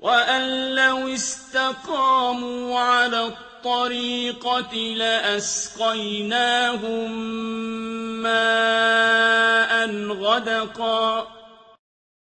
وَأَن لَّوِ اسْتَقَامُوا عَلَى الطَّرِيقَةِ لَأَسْقَيْنَاهُم مَّاءً غَدَقًا